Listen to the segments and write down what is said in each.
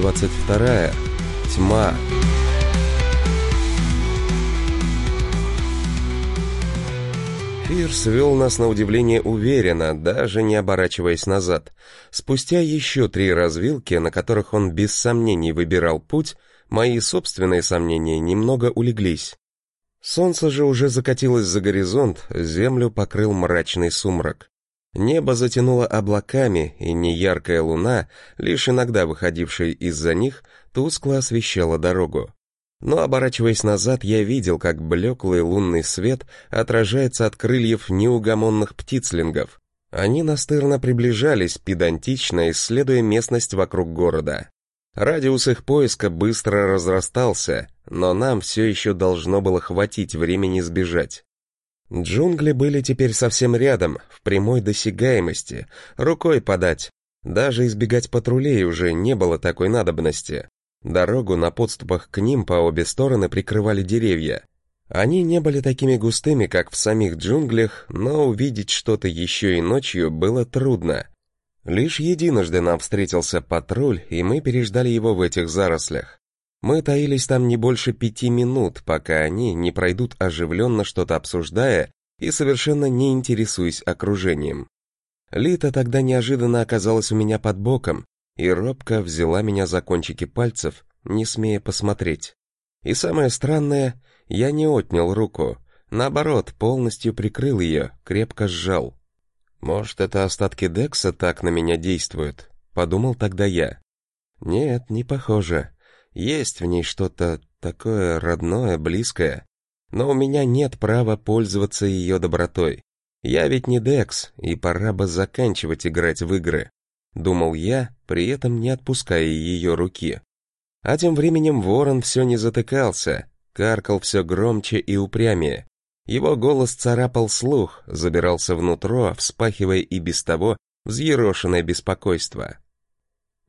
22. Тьма. Фирс вел нас на удивление уверенно, даже не оборачиваясь назад. Спустя еще три развилки, на которых он без сомнений выбирал путь, мои собственные сомнения немного улеглись. Солнце же уже закатилось за горизонт, землю покрыл мрачный сумрак. Небо затянуло облаками, и неяркая луна, лишь иногда выходившая из-за них, тускло освещала дорогу. Но, оборачиваясь назад, я видел, как блеклый лунный свет отражается от крыльев неугомонных птицлингов. Они настырно приближались, педантично исследуя местность вокруг города. Радиус их поиска быстро разрастался, но нам все еще должно было хватить времени сбежать. Джунгли были теперь совсем рядом, в прямой досягаемости, рукой подать. Даже избегать патрулей уже не было такой надобности. Дорогу на подступах к ним по обе стороны прикрывали деревья. Они не были такими густыми, как в самих джунглях, но увидеть что-то еще и ночью было трудно. Лишь единожды нам встретился патруль, и мы переждали его в этих зарослях. Мы таились там не больше пяти минут, пока они не пройдут оживленно что-то обсуждая и совершенно не интересуясь окружением. Лита тогда неожиданно оказалась у меня под боком и робко взяла меня за кончики пальцев, не смея посмотреть. И самое странное, я не отнял руку, наоборот, полностью прикрыл ее, крепко сжал. Может, это остатки Декса так на меня действуют, подумал тогда я. Нет, не похоже. Есть в ней что-то такое родное, близкое. Но у меня нет права пользоваться ее добротой. Я ведь не Декс, и пора бы заканчивать играть в игры. Думал я, при этом не отпуская ее руки. А тем временем ворон все не затыкался, каркал все громче и упрямее. Его голос царапал слух, забирался внутрь, вспахивая и без того взъерошенное беспокойство.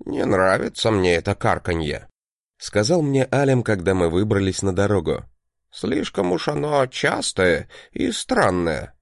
«Не нравится мне это карканье», сказал мне Алем, когда мы выбрались на дорогу. Слишком уж оно частое и странное.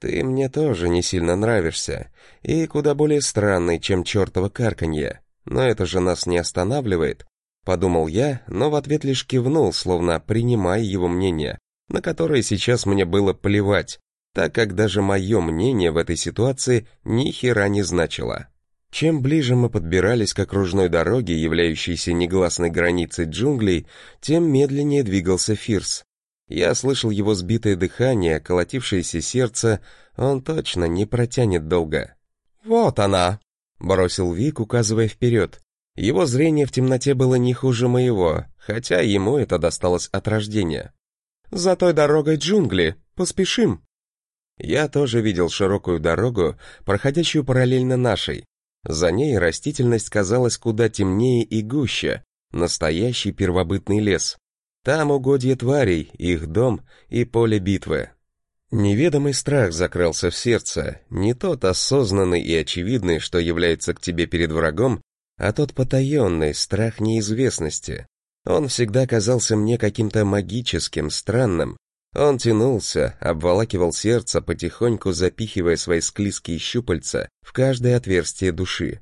Ты мне тоже не сильно нравишься, и куда более странный, чем чертово карканье. Но это же нас не останавливает, подумал я, но в ответ лишь кивнул, словно принимая его мнение, на которое сейчас мне было плевать, так как даже мое мнение в этой ситуации ни хера не значило. Чем ближе мы подбирались к окружной дороге, являющейся негласной границей джунглей, тем медленнее двигался Фирс. Я слышал его сбитое дыхание, колотившееся сердце, он точно не протянет долго. «Вот она!» — бросил Вик, указывая вперед. Его зрение в темноте было не хуже моего, хотя ему это досталось от рождения. «За той дорогой джунгли, поспешим!» Я тоже видел широкую дорогу, проходящую параллельно нашей, за ней растительность казалась куда темнее и гуще, настоящий первобытный лес. Там угодья тварей, их дом и поле битвы. Неведомый страх закрылся в сердце, не тот осознанный и очевидный, что является к тебе перед врагом, а тот потаенный страх неизвестности. Он всегда казался мне каким-то магическим, странным, он тянулся, обволакивал сердце, потихоньку запихивая свои склизкие щупальца в каждое отверстие души.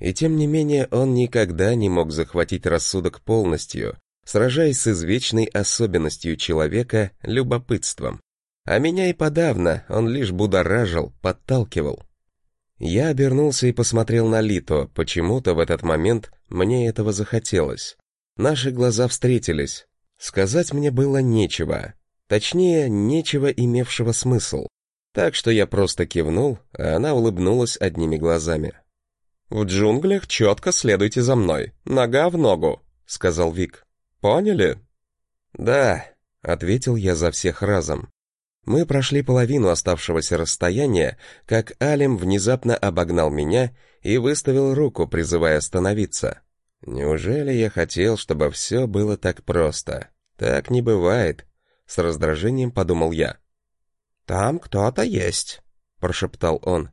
И тем не менее он никогда не мог захватить рассудок полностью, сражаясь с извечной особенностью человека — любопытством. А меня и подавно он лишь будоражил, подталкивал. Я обернулся и посмотрел на Лито, почему-то в этот момент мне этого захотелось. Наши глаза встретились. Сказать мне было нечего, Точнее, нечего имевшего смысл. Так что я просто кивнул, а она улыбнулась одними глазами. «В джунглях четко следуйте за мной, нога в ногу», — сказал Вик. «Поняли?» «Да», — ответил я за всех разом. Мы прошли половину оставшегося расстояния, как Алим внезапно обогнал меня и выставил руку, призывая остановиться. Неужели я хотел, чтобы все было так просто? Так не бывает. С раздражением подумал я. «Там кто-то есть», — прошептал он.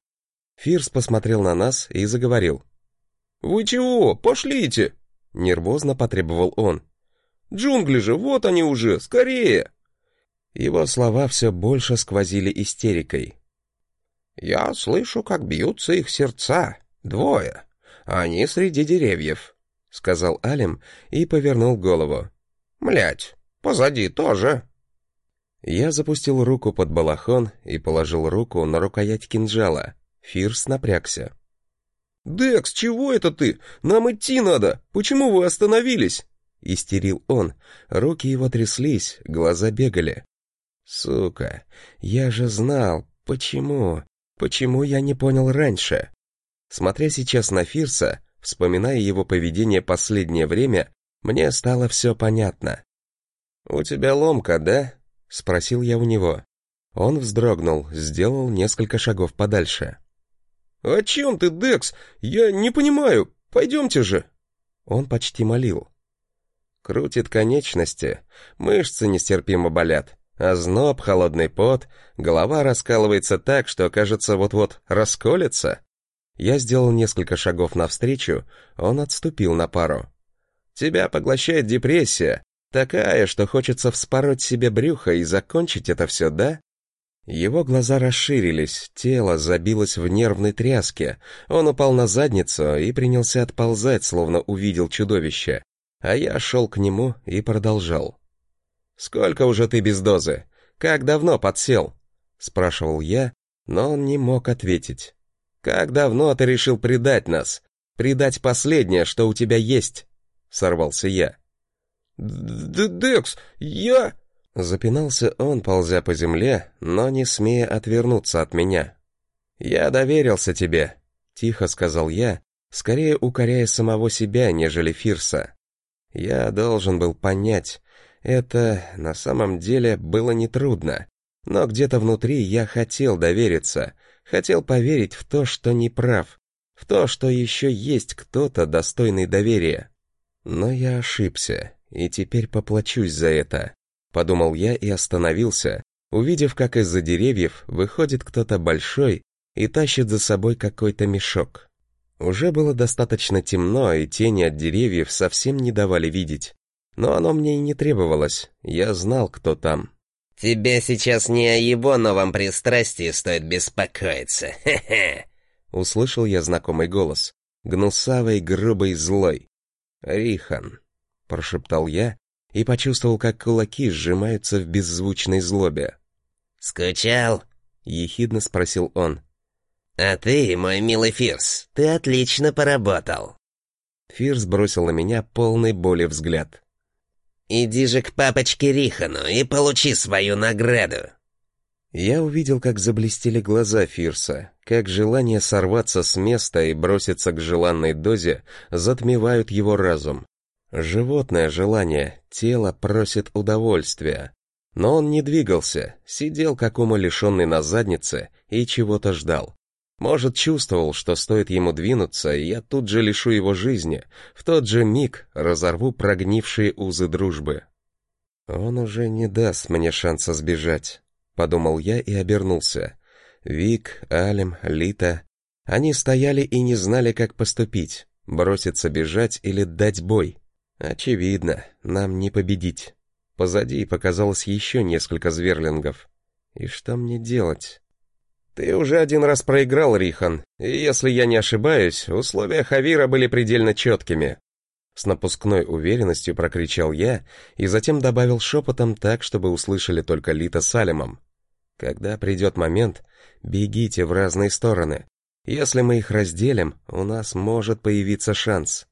Фирс посмотрел на нас и заговорил. «Вы чего? Пошлите!» — нервозно потребовал он. «Джунгли же, вот они уже, скорее!» Его слова все больше сквозили истерикой. «Я слышу, как бьются их сердца. Двое. Они среди деревьев», — сказал Алим и повернул голову. «Млять, позади тоже». Я запустил руку под балахон и положил руку на рукоять кинжала. Фирс напрягся. «Декс, чего это ты? Нам идти надо! Почему вы остановились?» Истерил он. Руки его тряслись, глаза бегали. «Сука, я же знал. Почему? Почему я не понял раньше?» Смотря сейчас на Фирса, вспоминая его поведение последнее время, мне стало все понятно. «У тебя ломка, да?» — спросил я у него. Он вздрогнул, сделал несколько шагов подальше. «О чем ты, Декс? Я не понимаю. Пойдемте же!» Он почти молил. Крутит конечности, мышцы нестерпимо болят, озноб, холодный пот, голова раскалывается так, что, кажется, вот-вот расколется. Я сделал несколько шагов навстречу, он отступил на пару. «Тебя поглощает депрессия, такая, что хочется вспороть себе брюхо и закончить это все, да?» Его глаза расширились, тело забилось в нервной тряске. Он упал на задницу и принялся отползать, словно увидел чудовище. А я шел к нему и продолжал. «Сколько уже ты без дозы? Как давно подсел?» Спрашивал я, но он не мог ответить. «Как давно ты решил предать нас? Предать последнее, что у тебя есть?» Сорвался я. «Декс, я...» Запинался он, ползя по земле, но не смея отвернуться от меня. «Я доверился тебе», — тихо сказал я, скорее укоряя самого себя, нежели Фирса. Я должен был понять, это на самом деле было нетрудно, но где-то внутри я хотел довериться, хотел поверить в то, что не прав, в то, что еще есть кто-то достойный доверия. Но я ошибся, и теперь поплачусь за это. Подумал я и остановился, увидев, как из-за деревьев выходит кто-то большой и тащит за собой какой-то мешок. Уже было достаточно темно, и тени от деревьев совсем не давали видеть. Но оно мне и не требовалось, я знал, кто там. «Тебе сейчас не о его новом пристрастии стоит беспокоиться, хе-хе!» Услышал я знакомый голос, гнусавый, грубый, злой. «Рихан», — прошептал я и почувствовал, как кулаки сжимаются в беззвучной злобе. «Скучал?» — ехидно спросил он. «А ты, мой милый Фирс, ты отлично поработал». Фирс бросил на меня полный боли взгляд. «Иди же к папочке Рихану и получи свою награду». Я увидел, как заблестели глаза Фирса, как желание сорваться с места и броситься к желанной дозе затмевают его разум. Животное желание, тело просит удовольствия. Но он не двигался, сидел как умалишенный на заднице и чего-то ждал. Может, чувствовал, что стоит ему двинуться, и я тут же лишу его жизни, в тот же миг разорву прогнившие узы дружбы. Он уже не даст мне шанса сбежать, подумал я и обернулся. Вик, Алим, Лита, они стояли и не знали, как поступить, броситься бежать или дать бой. Очевидно, нам не победить. Позади показалось еще несколько зверлингов. И что мне делать? Ты уже один раз проиграл, Рихан, и если я не ошибаюсь, условия Хавира были предельно четкими. С напускной уверенностью прокричал я и затем добавил шепотом так, чтобы услышали только Лита с Алимом. Когда придет момент, бегите в разные стороны. Если мы их разделим, у нас может появиться шанс.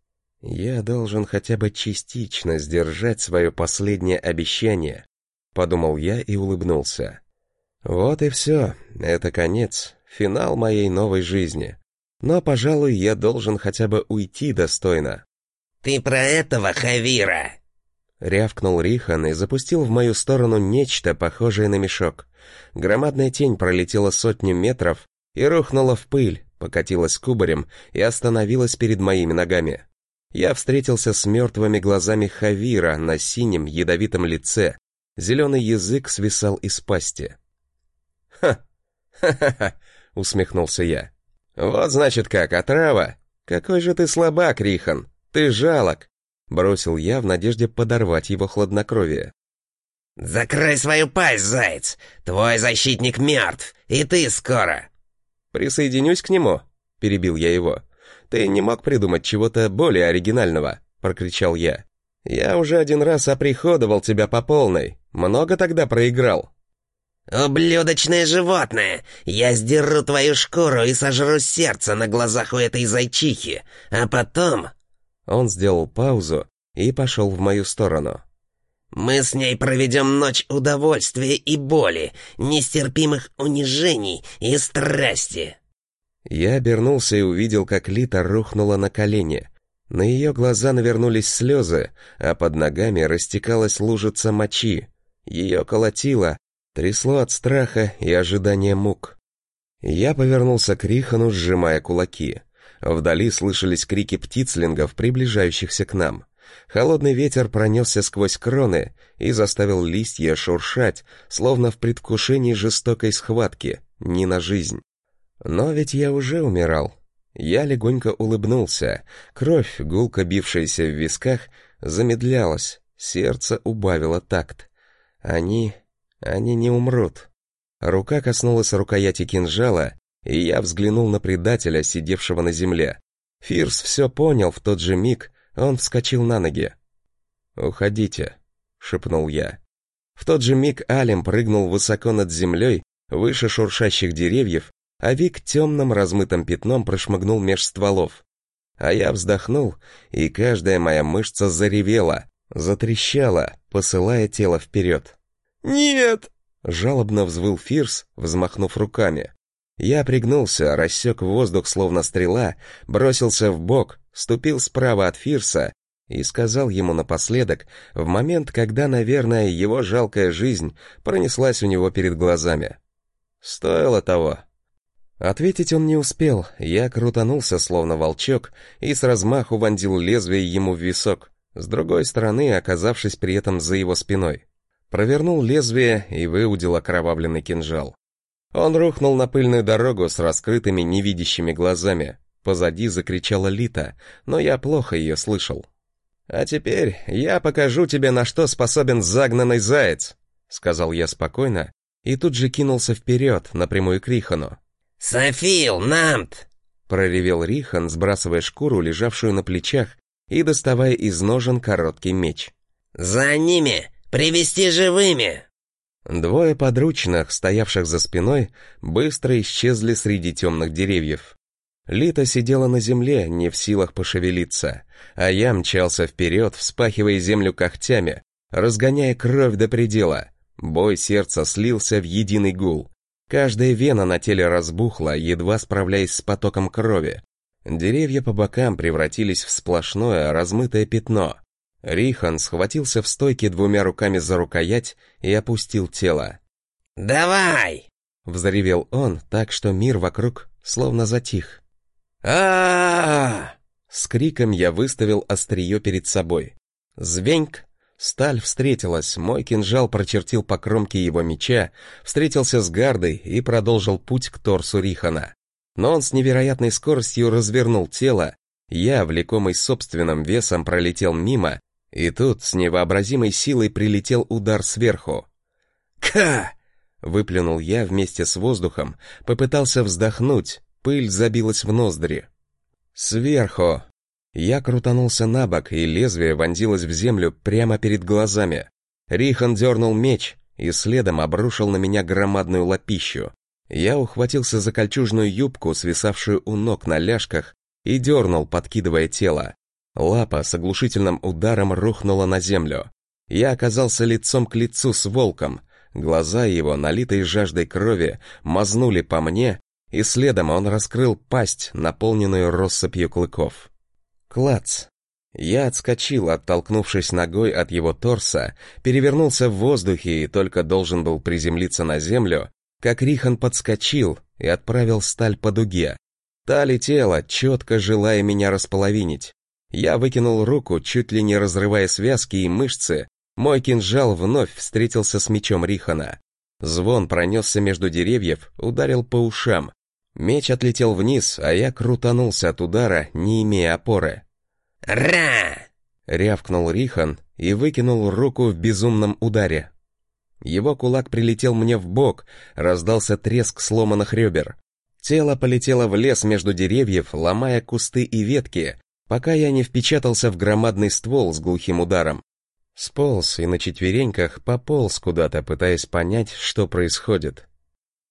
Я должен хотя бы частично сдержать свое последнее обещание, подумал я и улыбнулся. Вот и все, это конец, финал моей новой жизни. Но, пожалуй, я должен хотя бы уйти достойно. Ты про этого Хавира? Рявкнул Рихан и запустил в мою сторону нечто похожее на мешок. Громадная тень пролетела сотню метров и рухнула в пыль, покатилась кубарем и остановилась перед моими ногами я встретился с мертвыми глазами Хавира на синем ядовитом лице. Зеленый язык свисал из пасти. «Ха! Ха-ха-ха!» — усмехнулся я. «Вот значит как, отрава! Какой же ты слабак, Рихан! Ты жалок!» Бросил я в надежде подорвать его хладнокровие. «Закрой свою пасть, заяц! Твой защитник мертв, и ты скоро!» «Присоединюсь к нему», — перебил я его. Ты не мог придумать чего-то более оригинального? прокричал я. «Я уже один раз оприходовал тебя по полной. Много тогда проиграл?» «Ублюдочное животное! Я сдеру твою шкуру и сожру сердце на глазах у этой зайчихи, а потом...» Он сделал паузу и пошел в мою сторону. «Мы с ней проведем ночь удовольствия и боли, нестерпимых унижений и страсти!» Я обернулся и увидел, как Лита рухнула на колени. На ее глаза навернулись слезы, а под ногами растекалась лужица мочи. Ее колотило, трясло от страха и ожидания мук. Я повернулся к Рихану, сжимая кулаки. Вдали слышались крики птицлингов, приближающихся к нам. Холодный ветер пронесся сквозь кроны и заставил листья шуршать, словно в предвкушении жестокой схватки, не на жизнь. Но ведь я уже умирал. Я легонько улыбнулся. Кровь, гулко бившаяся в висках, замедлялась. Сердце убавило такт. Они... они не умрут. Рука коснулась рукояти кинжала, и я взглянул на предателя, сидевшего на земле. Фирс все понял в тот же миг, он вскочил на ноги. «Уходите», — шепнул я. В тот же миг Алим прыгнул высоко над землей, выше шуршащих деревьев, а Вик темным размытым пятном прошмыгнул меж стволов. А я вздохнул, и каждая моя мышца заревела, затрещала, посылая тело вперед. «Нет!» — жалобно взвыл Фирс, взмахнув руками. Я пригнулся, рассек воздух словно стрела, бросился в бок, ступил справа от Фирса и сказал ему напоследок, в момент, когда, наверное, его жалкая жизнь пронеслась у него перед глазами. «Стоило того». Ответить он не успел, я крутанулся, словно волчок, и с размаху вонзил лезвие ему в висок, с другой стороны, оказавшись при этом за его спиной. Провернул лезвие и выудил окровавленный кинжал. Он рухнул на пыльную дорогу с раскрытыми невидящими глазами. Позади закричала Лита, но я плохо ее слышал. «А теперь я покажу тебе, на что способен загнанный заяц», — сказал я спокойно, и тут же кинулся вперед, напрямую к Рихану. «Софил, Намт!» — проревел Рихан, сбрасывая шкуру, лежавшую на плечах, и доставая из ножен короткий меч. «За ними! Привести живыми!» Двое подручных, стоявших за спиной, быстро исчезли среди темных деревьев. Лита сидела на земле, не в силах пошевелиться, а я мчался вперед, вспахивая землю когтями, разгоняя кровь до предела. Бой сердца слился в единый гул. Каждая вена на теле разбухла, едва справляясь с потоком крови. Деревья по бокам превратились в сплошное размытое пятно. Рихан схватился в стойке двумя руками за рукоять и опустил тело. «Давай!» — взревел он, так что мир вокруг словно затих. а С криком я выставил острие перед собой. Звеньк! Сталь встретилась, мой кинжал прочертил по кромке его меча, встретился с гардой и продолжил путь к торсу Рихана. Но он с невероятной скоростью развернул тело, я, влекомый собственным весом, пролетел мимо, и тут с невообразимой силой прилетел удар сверху. «Ка!» — выплюнул я вместе с воздухом, попытался вздохнуть, пыль забилась в ноздри. «Сверху!» Я крутанулся на бок, и лезвие вонзилось в землю прямо перед глазами. Рихан дернул меч и следом обрушил на меня громадную лапищу. Я ухватился за кольчужную юбку, свисавшую у ног на ляжках, и дернул, подкидывая тело. Лапа с оглушительным ударом рухнула на землю. Я оказался лицом к лицу с волком. Глаза его, налитые жаждой крови, мазнули по мне, и следом он раскрыл пасть, наполненную россыпью клыков. Клац! Я отскочил, оттолкнувшись ногой от его торса, перевернулся в воздухе и только должен был приземлиться на землю, как Рихан подскочил и отправил сталь по дуге. Та летела, четко желая меня располовинить. Я выкинул руку, чуть ли не разрывая связки и мышцы. Мой кинжал вновь встретился с мечом Рихана. Звон пронесся между деревьев, ударил по ушам. Меч отлетел вниз, а я крутанулся от удара, не имея опоры. «Ра!» — рявкнул Рихан и выкинул руку в безумном ударе. Его кулак прилетел мне в бок, раздался треск сломанных ребер. Тело полетело в лес между деревьев, ломая кусты и ветки, пока я не впечатался в громадный ствол с глухим ударом. Сполз и на четвереньках пополз куда-то, пытаясь понять, что происходит.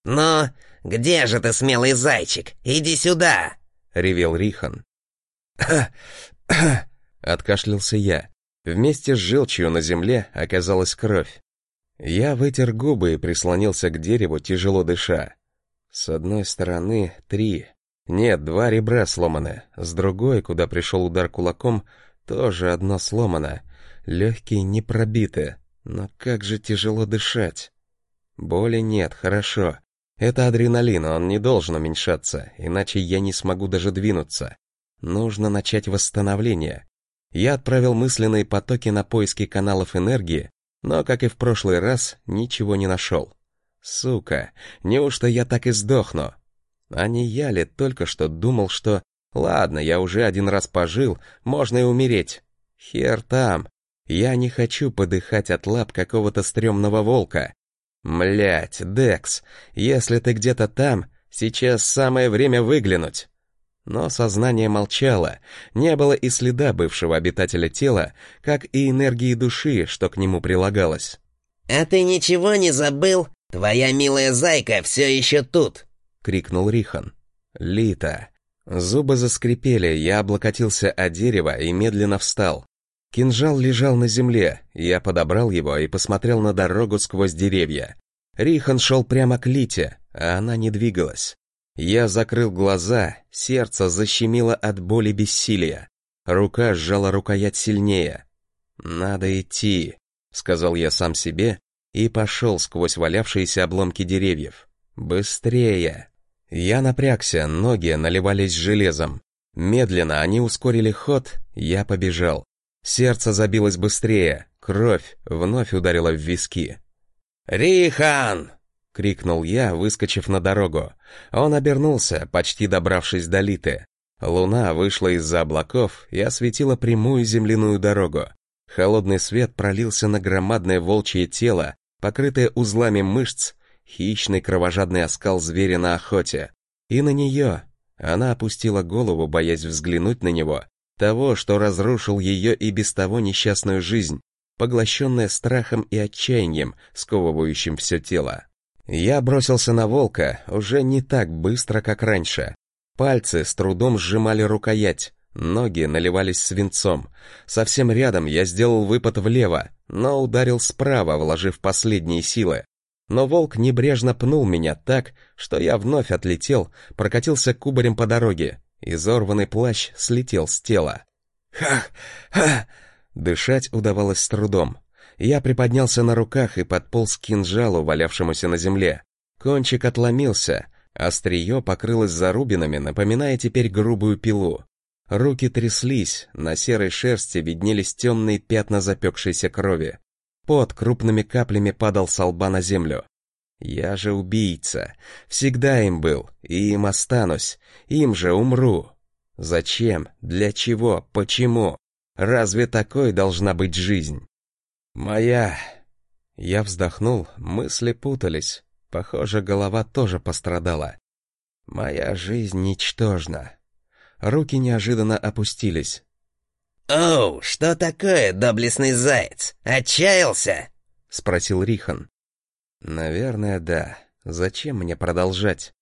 «Ну, где же ты, смелый зайчик? Иди сюда!» — ревел Рихан. Откашлялся я. Вместе с желчью на земле оказалась кровь. Я вытер губы и прислонился к дереву, тяжело дыша. С одной стороны три. Нет, два ребра сломаны. С другой, куда пришел удар кулаком, тоже одно сломано. Легкие не пробиты. Но как же тяжело дышать. Боли нет, хорошо. Это адреналин, он не должен уменьшаться, иначе я не смогу даже двинуться. Нужно начать восстановление. Я отправил мысленные потоки на поиски каналов энергии, но, как и в прошлый раз, ничего не нашел. Сука, неужто я так и сдохну? А не я ли только что думал, что «Ладно, я уже один раз пожил, можно и умереть». Хер там. Я не хочу подыхать от лап какого-то стрёмного волка. Млять, Декс, если ты где-то там, сейчас самое время выглянуть. Но сознание молчало, не было и следа бывшего обитателя тела, как и энергии души, что к нему прилагалось. «А ты ничего не забыл? Твоя милая зайка все еще тут!» — крикнул Рихан. «Лита!» Зубы заскрипели, я облокотился о дерево и медленно встал. Кинжал лежал на земле, я подобрал его и посмотрел на дорогу сквозь деревья. Рихан шел прямо к Лите, а она не двигалась. Я закрыл глаза, сердце защемило от боли бессилия. Рука сжала рукоять сильнее. «Надо идти», — сказал я сам себе и пошел сквозь валявшиеся обломки деревьев. «Быстрее!» Я напрягся, ноги наливались железом. Медленно они ускорили ход, я побежал. Сердце забилось быстрее, кровь вновь ударила в виски. «Рихан!» — крикнул я, выскочив на дорогу. Он обернулся, почти добравшись до Литы. Луна вышла из-за облаков и осветила прямую земляную дорогу. Холодный свет пролился на громадное волчье тело, покрытое узлами мышц, хищный кровожадный оскал зверя на охоте. И на нее. Она опустила голову, боясь взглянуть на него, того, что разрушил ее и без того несчастную жизнь, поглощенная страхом и отчаянием, сковывающим все тело. Я бросился на волка уже не так быстро, как раньше. Пальцы с трудом сжимали рукоять, ноги наливались свинцом. Совсем рядом я сделал выпад влево, но ударил справа, вложив последние силы. Но волк небрежно пнул меня так, что я вновь отлетел, прокатился кубарем по дороге. Изорванный плащ слетел с тела. «Ха! Ха!» Дышать удавалось с трудом. Я приподнялся на руках и подполз к кинжалу, валявшемуся на земле. Кончик отломился, острие покрылось зарубинами, напоминая теперь грубую пилу. Руки тряслись, на серой шерсти виднелись темные пятна запекшейся крови. Пот крупными каплями падал с лба на землю. Я же убийца. Всегда им был, и им останусь. Им же умру. Зачем? Для чего? Почему? Разве такой должна быть жизнь? «Моя...» Я вздохнул, мысли путались. Похоже, голова тоже пострадала. «Моя жизнь ничтожна». Руки неожиданно опустились. «Оу, что такое, доблестный заяц? Отчаялся?» — спросил Рихан. «Наверное, да. Зачем мне продолжать?»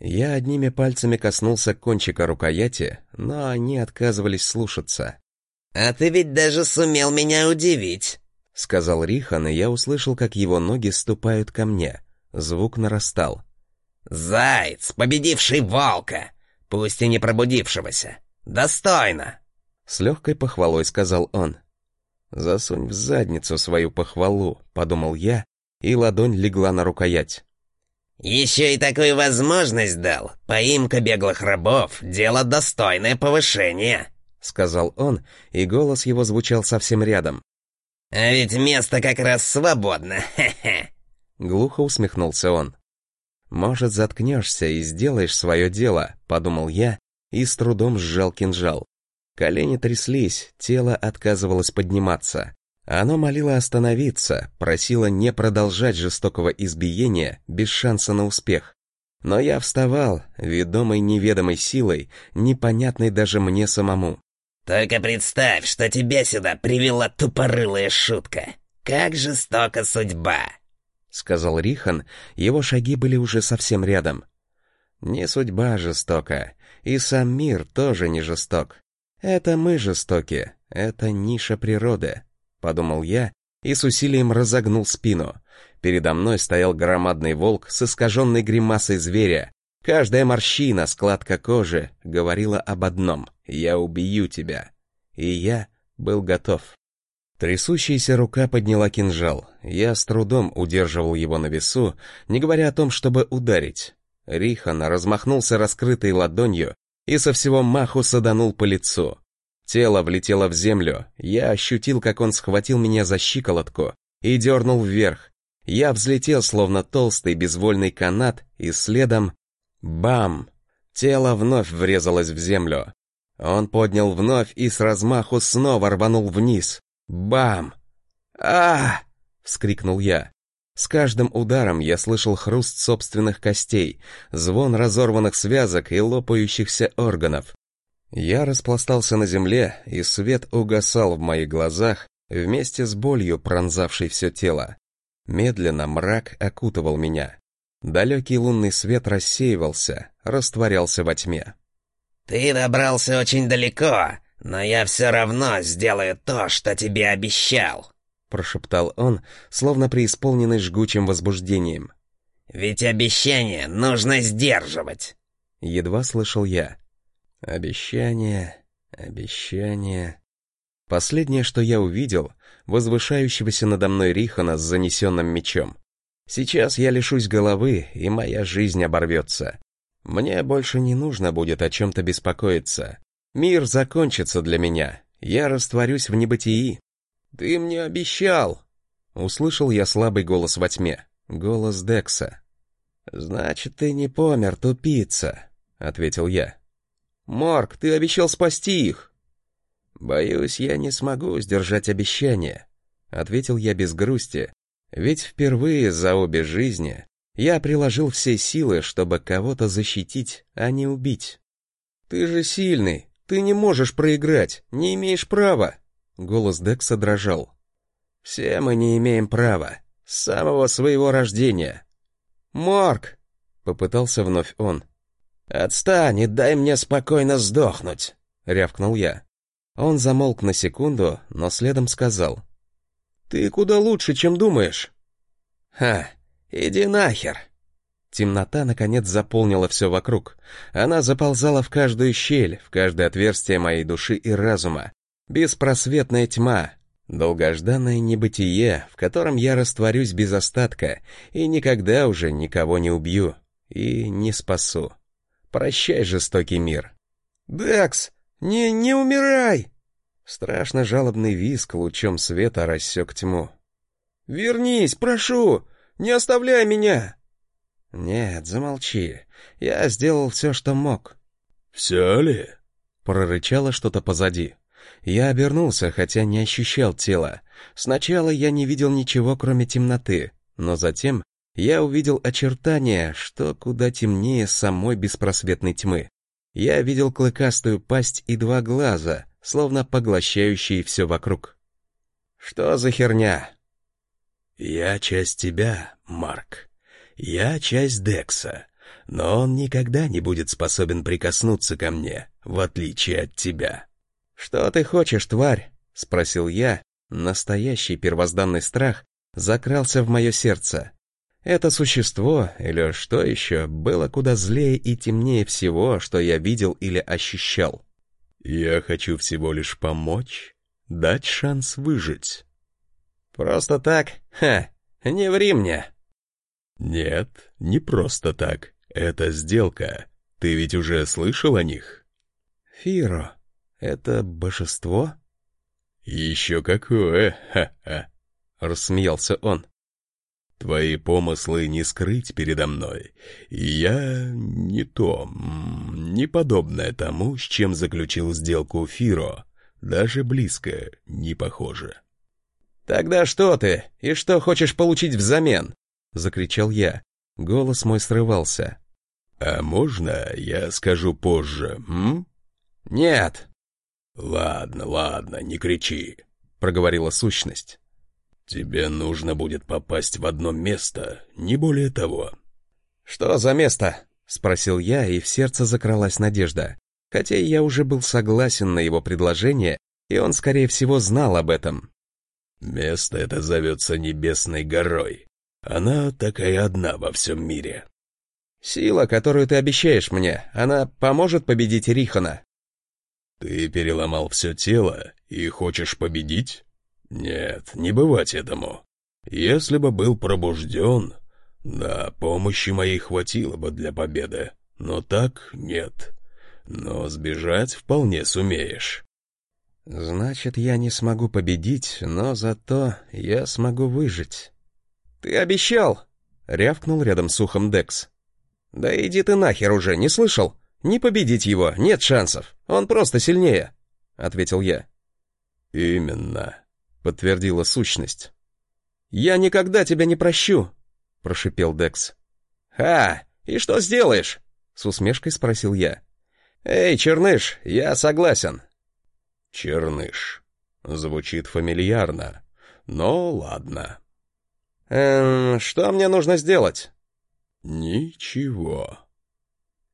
Я одними пальцами коснулся кончика рукояти, но они отказывались слушаться. «А ты ведь даже сумел меня удивить!» — сказал Рихан, и я услышал, как его ноги ступают ко мне. Звук нарастал. «Заяц, победивший волка, пусть и не пробудившегося. Достойно!» С легкой похвалой сказал он. «Засунь в задницу свою похвалу», — подумал я, и ладонь легла на рукоять. «Еще и такую возможность дал. Поимка беглых рабов — дело достойное повышения», — сказал он, и голос его звучал совсем рядом. «А ведь место как раз свободно, хе-хе!» Глухо усмехнулся он. «Может, заткнешься и сделаешь свое дело», — подумал я и с трудом сжал кинжал. Колени тряслись, тело отказывалось подниматься. Оно молило остановиться, просило не продолжать жестокого избиения без шанса на успех. Но я вставал, ведомой неведомой силой, непонятной даже мне самому. Только представь, что тебя сюда привела тупорылая шутка. Как жестока судьба!» — сказал Рихан, его шаги были уже совсем рядом. «Не судьба жестока, и сам мир тоже не жесток. Это мы жестоки, это ниша природы», — подумал я и с усилием разогнул спину. Передо мной стоял громадный волк с искаженной гримасой зверя. Каждая морщина, складка кожи говорила об одном — «Я убью тебя». И я был готов. Трясущаяся рука подняла кинжал. Я с трудом удерживал его на весу, не говоря о том, чтобы ударить. Рихан размахнулся раскрытой ладонью и со всего маху саданул по лицу. Тело влетело в землю, я ощутил, как он схватил меня за щиколотку и дернул вверх. Я взлетел, словно толстый безвольный канат, и следом... Бам! Тело вновь врезалось в землю. Он поднял вновь и с размаху снова рванул вниз. Бам! а, вскрикнул я. С каждым ударом я слышал хруст собственных костей, звон разорванных связок и лопающихся органов. Я распластался на земле, и свет угасал в моих глазах вместе с болью, пронзавшей все тело. Медленно мрак окутывал меня. Далекий лунный свет рассеивался, растворялся во тьме. «Ты добрался очень далеко, «Но я все равно сделаю то, что тебе обещал», — прошептал он, словно преисполненный жгучим возбуждением. «Ведь обещание нужно сдерживать!» Едва слышал я. «Обещание, обещание...» Последнее, что я увидел, возвышающегося надо мной Рихана с занесенным мечом. Сейчас я лишусь головы, и моя жизнь оборвется. Мне больше не нужно будет о чем-то беспокоиться. Мир закончится для меня. Я растворюсь в небытии. Ты мне обещал. Услышал я слабый голос во тьме. Голос Декса. Значит, ты не помер, тупица, ответил я. Марк, ты обещал спасти их. Боюсь, я не смогу сдержать обещание, ответил я без грусти. Ведь впервые за обе жизни я приложил все силы, чтобы кого-то защитить, а не убить. Ты же сильный, «Ты не можешь проиграть, не имеешь права!» Голос Декса дрожал. «Все мы не имеем права. С самого своего рождения». «Марк!» — попытался вновь он. «Отстань и дай мне спокойно сдохнуть!» — рявкнул я. Он замолк на секунду, но следом сказал. «Ты куда лучше, чем думаешь». «Ха, иди нахер!» Темнота, наконец, заполнила все вокруг. Она заползала в каждую щель, в каждое отверстие моей души и разума. Беспросветная тьма, долгожданное небытие, в котором я растворюсь без остатка и никогда уже никого не убью и не спасу. Прощай, жестокий мир. «Декс, не, не умирай!» Страшно жалобный виск лучом света рассек тьму. «Вернись, прошу! Не оставляй меня!» «Нет, замолчи. Я сделал все, что мог». «Все ли?» Прорычало что-то позади. Я обернулся, хотя не ощущал тела. Сначала я не видел ничего, кроме темноты, но затем я увидел очертания, что куда темнее самой беспросветной тьмы. Я видел клыкастую пасть и два глаза, словно поглощающие все вокруг. «Что за херня?» «Я часть тебя, Марк», я часть Декса, но он никогда не будет способен прикоснуться ко мне, в отличие от тебя. Что ты хочешь, тварь? спросил я. Настоящий первозданный страх закрался в мое сердце. Это существо, или что еще, было куда злее и темнее всего, что я видел или ощущал. Я хочу всего лишь помочь, дать шанс выжить. Просто так? Ха, не ври мне. «Нет, не просто так. Это сделка. Ты ведь уже слышал о них?» «Фиро, это божество?» «Еще какое, ха-ха!» — рассмеялся он. «Твои помыслы не скрыть передо мной, я не то, не подобное тому, с чем заключил сделку Фиро, даже близко не похоже». «Тогда что ты? И что хочешь получить взамен?» — закричал я. Голос мой срывался. «А можно я скажу позже, м?» «Нет!» «Ладно, ладно, не кричи», — проговорила сущность. «Тебе нужно будет попасть в одно место, не более того». «Что за место?» — спросил я, и в сердце закралась надежда. Хотя я уже был согласен на его предложение, и он, скорее всего, знал об этом. «Место это зовется Небесной горой. Она такая одна во всем мире». «Сила, которую ты обещаешь мне, она поможет победить Рихана?» «Ты переломал все тело и хочешь победить? Нет, не бывать этому. Если бы был пробужден, да, помощи моей хватило бы для победы, но так нет. Но сбежать вполне сумеешь». «Значит, я не смогу победить, но зато я смогу выжить». «Ты обещал!» — рявкнул рядом с ухом Декс. «Да иди ты нахер уже, не слышал? Не победить его, нет шансов. Он просто сильнее», — ответил я. «Именно», — подтвердила сущность. «Я никогда тебя не прощу», — прошипел Декс. «Ха, и что сделаешь?» — с усмешкой спросил я. «Эй, Черныш, я согласен». «Черныш». Звучит фамильярно, но ладно. «Эм, что мне нужно сделать?» «Ничего».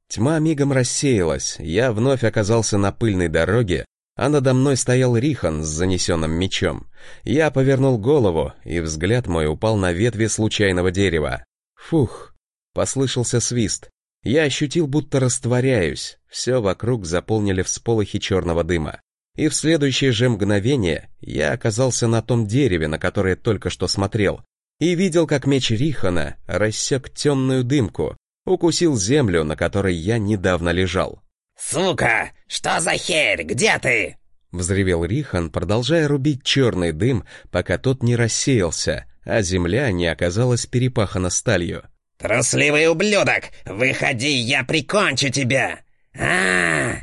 Тьма мигом рассеялась, я вновь оказался на пыльной дороге, а надо мной стоял Рихан с занесенным мечом. Я повернул голову, и взгляд мой упал на ветви случайного дерева. Фух, послышался свист. Я ощутил, будто растворяюсь, все вокруг заполнили всполохи черного дыма. И в следующее же мгновение я оказался на том дереве, на которое только что смотрел, и видел, как меч Рихана рассек темную дымку, укусил землю, на которой я недавно лежал. «Сука! Что за херь? Где ты?» Взревел Рихан, продолжая рубить черный дым, пока тот не рассеялся, а земля не оказалась перепахана сталью. «Трусливый ублюдок! Выходи, я прикончу тебя! а, -а, -а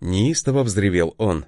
Неистово взревел он.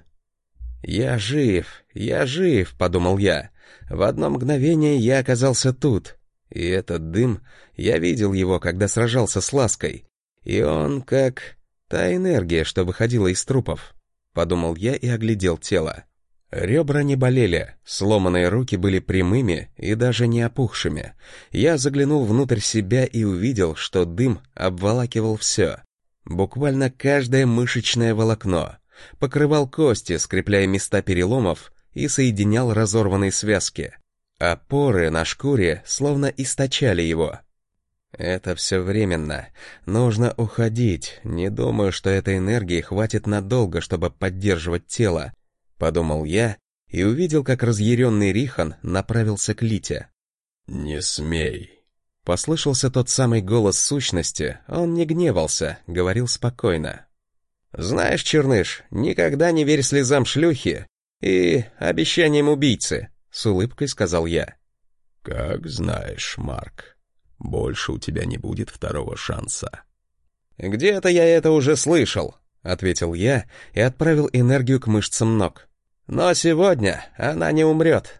«Я жив, я жив», — подумал я. В одно мгновение я оказался тут. И этот дым, я видел его, когда сражался с Лаской. И он как... та энергия, что выходила из трупов. Подумал я и оглядел тело. Ребра не болели, сломанные руки были прямыми и даже не опухшими. Я заглянул внутрь себя и увидел, что дым обволакивал все. Буквально каждое мышечное волокно. Покрывал кости, скрепляя места переломов и соединял разорванные связки. А поры на шкуре словно источали его. Это все временно. Нужно уходить. Не думаю, что этой энергии хватит надолго, чтобы поддерживать тело. Подумал я и увидел, как разъяренный Рихан направился к Лите. «Не смей!» Послышался тот самый голос сущности, он не гневался, говорил спокойно. «Знаешь, Черныш, никогда не верь слезам шлюхи и обещаниям убийцы», — с улыбкой сказал я. «Как знаешь, Марк, больше у тебя не будет второго шанса». «Где-то я это уже слышал», — ответил я и отправил энергию к мышцам ног. «Но сегодня она не умрет».